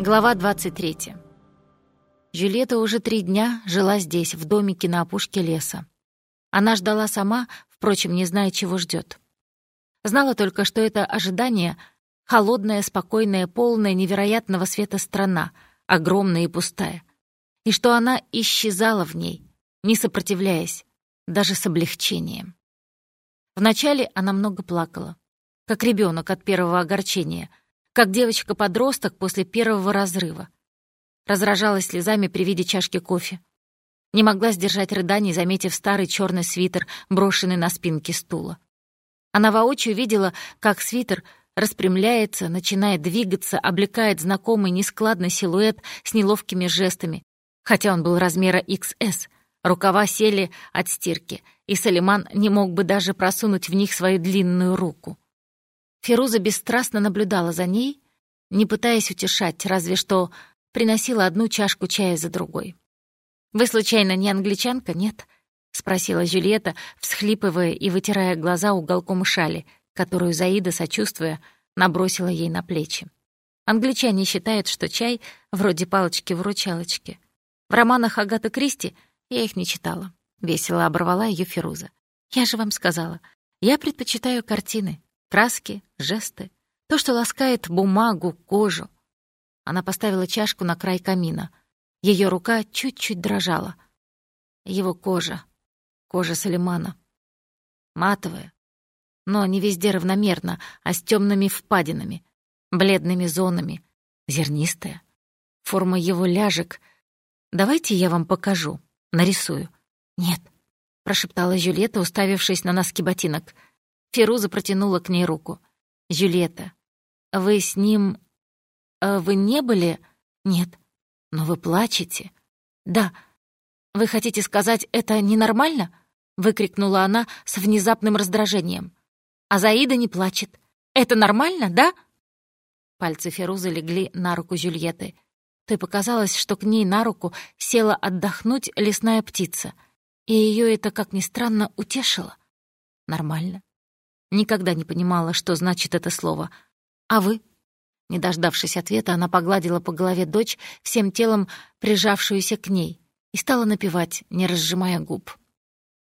Глава 23. Жюльетта уже три дня жила здесь, в домике на опушке леса. Она ждала сама, впрочем, не зная, чего ждет. Знала только, что это ожидание — холодная, спокойная, полная невероятного света страна, огромная и пустая. И что она исчезала в ней, не сопротивляясь, даже с облегчением. Вначале она много плакала, как ребенок от первого огорчения — как девочка-подросток после первого разрыва. Разражалась слезами при виде чашки кофе. Не могла сдержать рыданий, заметив старый черный свитер, брошенный на спинке стула. Она воочию видела, как свитер распрямляется, начинает двигаться, облекает знакомый нескладный силуэт с неловкими жестами, хотя он был размера XS. Рукава сели от стирки, и Салиман не мог бы даже просунуть в них свою длинную руку. Феруза бесстрастно наблюдала за ней, не пытаясь утешать, разве что приносила одну чашку чая за другой. «Вы, случайно, не англичанка, нет?» — спросила Жюльетта, всхлипывая и вытирая глаза уголком шали, которую Заида, сочувствуя, набросила ей на плечи. Англичане считают, что чай вроде палочки-выручалочки. В романах Агаты Кристи я их не читала. Весело оборвала ее Феруза. «Я же вам сказала, я предпочитаю картины, Краски, жесты, то, что ласкает бумагу, кожу. Она поставила чашку на край камина. Ее рука чуть-чуть дрожала. Его кожа, кожа Салимана. Матовая, но не везде равномерно, а с темными впадинами, бледными зонами, зернистая. Форма его ляжек. Давайте я вам покажу, нарисую. Нет, прошептала Жюлета, уставившись на носки ботинок — Феруза протянула к ней руку. «Жюльетта, вы с ним... А вы не были...» «Нет». «Но вы плачете?» «Да». «Вы хотите сказать, это ненормально?» — выкрикнула она с внезапным раздражением. «А Заида не плачет. Это нормально, да?» Пальцы Ферузы легли на руку Жюльетты. Той показалось, что к ней на руку села отдохнуть лесная птица, и ее это, как ни странно, утешило. Нормально. Никогда не понимала, что значит это слово. «А вы?» Не дождавшись ответа, она погладила по голове дочь, всем телом прижавшуюся к ней, и стала напевать, не разжимая губ.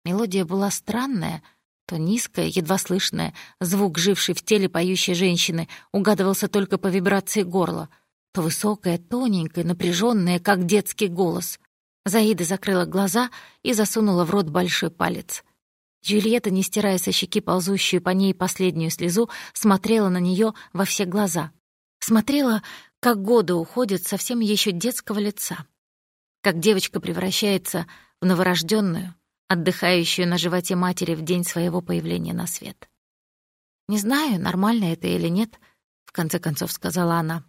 Мелодия была странная, то низкая, едва слышная, звук, живший в теле поющей женщины, угадывался только по вибрации горла, то высокая, тоненькая, напряженная, как детский голос. Заида закрыла глаза и засунула в рот большой палец. Джульетта, не стирая со щеки ползущую по ней последнюю слезу, смотрела на нее во все глаза. Смотрела, как годы уходят совсем еще детского лица. Как девочка превращается в новорожденную, отдыхающую на животе матери в день своего появления на свет. «Не знаю, нормально это или нет», — в конце концов сказала она.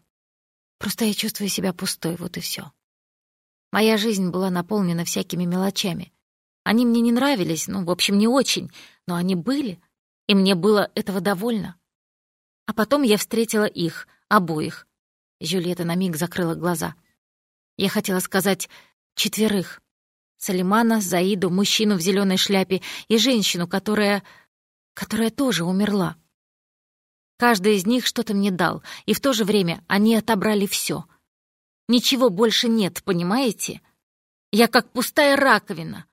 «Просто я чувствую себя пустой, вот и все. Моя жизнь была наполнена всякими мелочами, они мне не нравились, ну, в общем, не очень, но они были, и мне было этого довольно. А потом я встретила их, обоих. Жюльетта на миг закрыла глаза. Я хотела сказать четверых. Салимана, Заиду, мужчину в зеленой шляпе и женщину, которая... которая тоже умерла. Каждый из них что-то мне дал, и в то же время они отобрали все. Ничего больше нет, понимаете? Я как пустая раковина,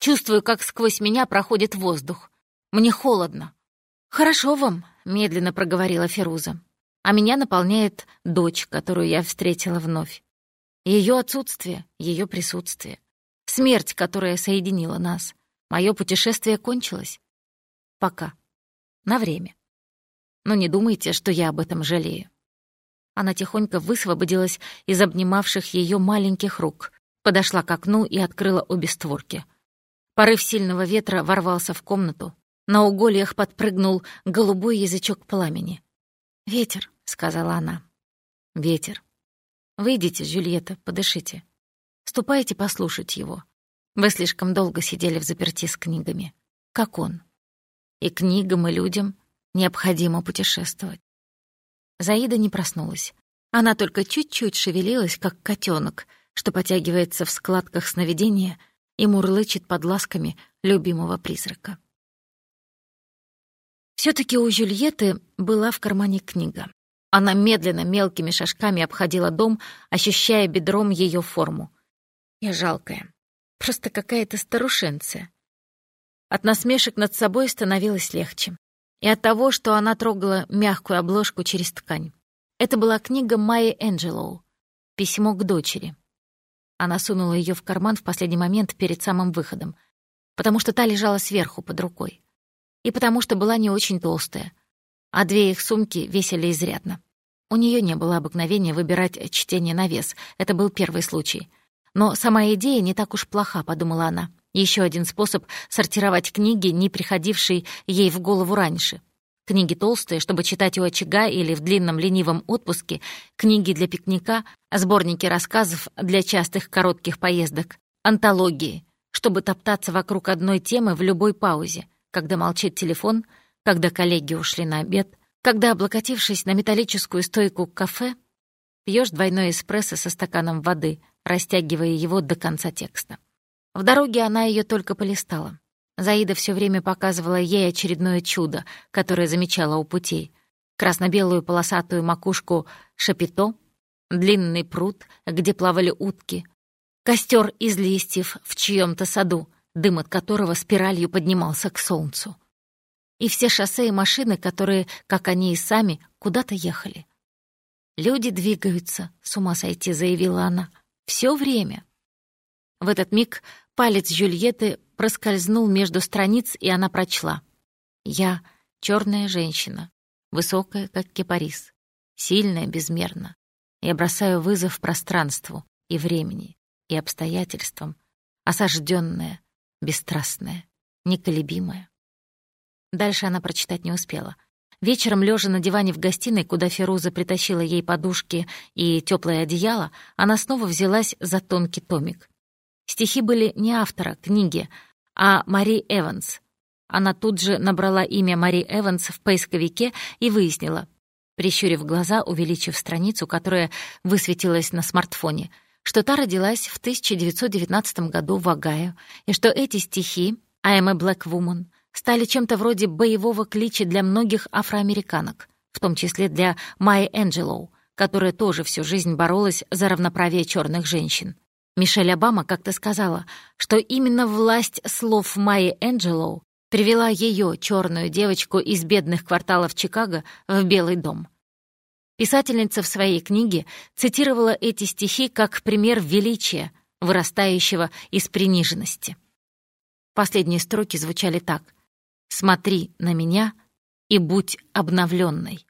Чувствую, как сквозь меня проходит воздух. Мне холодно. «Хорошо вам», — медленно проговорила Феруза. «А меня наполняет дочь, которую я встретила вновь. Ее отсутствие, ее присутствие. Смерть, которая соединила нас. Мое путешествие кончилось. Пока. На время. Но не думайте, что я об этом жалею». Она тихонько высвободилась из обнимавших ее маленьких рук, подошла к окну и открыла обе створки — Порыв сильного ветра ворвался в комнату. На угольях подпрыгнул голубой язычок пламени. «Ветер», — сказала она. «Ветер. Выйдите, Жюльетта, подышите. Ступайте послушать его. Вы слишком долго сидели в заперти с книгами. Как он. И книгам, и людям необходимо путешествовать». Заида не проснулась. Она только чуть-чуть шевелилась, как котенок, что потягивается в складках сновидения — и мурлычет под ласками любимого призрака. все таки у Жюльетты была в кармане книга. Она медленно, мелкими шажками обходила дом, ощущая бедром ее форму. Я жалкая. Просто какая-то старушенция. От насмешек над собой становилось легче. И от того, что она трогала мягкую обложку через ткань. Это была книга Майи Энджелоу «Письмо к дочери». Она сунула ее в карман в последний момент перед самым выходом, потому что та лежала сверху под рукой. И потому что была не очень толстая, а две их сумки весили изрядно. У нее не было обыкновения выбирать чтение на вес, это был первый случай. Но сама идея не так уж плоха, подумала она. Еще один способ сортировать книги, не приходившие ей в голову раньше. Книги толстые, чтобы читать у очага или в длинном ленивом отпуске, книги для пикника, сборники рассказов для частых коротких поездок, антологии, чтобы топтаться вокруг одной темы в любой паузе, когда молчит телефон, когда коллеги ушли на обед, когда, облокотившись на металлическую стойку кафе, пьешь двойной эспрессо со стаканом воды, растягивая его до конца текста. В дороге она ее только полистала. Заида все время показывала ей очередное чудо, которое замечала у путей. Красно-белую полосатую макушку шапито, длинный пруд, где плавали утки, костер из листьев в чьем-то саду, дым от которого спиралью поднимался к солнцу. И все шоссе и машины, которые, как они и сами, куда-то ехали. «Люди двигаются», — с ума сойти, заявила она. Все время. В этот миг палец Жюльетты проскользнул между страниц, и она прочла. «Я — черная женщина, высокая, как кипарис, сильная безмерно. Я бросаю вызов пространству и времени, и обстоятельствам, осажденная, бесстрастная, неколебимая». Дальше она прочитать не успела — Вечером, лежа на диване в гостиной, куда Феруза притащила ей подушки и теплое одеяло, она снова взялась за тонкий томик. Стихи были не автора книги, а Мари Эванс. Она тут же набрала имя Мари Эванс в поисковике и выяснила, прищурив глаза, увеличив страницу, которая высветилась на смартфоне, что та родилась в 1919 году в Огайо, и что эти стихи «I am a black woman» стали чем-то вроде боевого клича для многих афроамериканок, в том числе для Майи Энджелоу, которая тоже всю жизнь боролась за равноправие черных женщин. Мишель Обама как-то сказала, что именно власть слов Майи Энджелоу привела ее, черную девочку из бедных кварталов Чикаго, в Белый дом. Писательница в своей книге цитировала эти стихи как пример величия, вырастающего из приниженности. Последние строки звучали так — Смотри на меня и будь обновленной.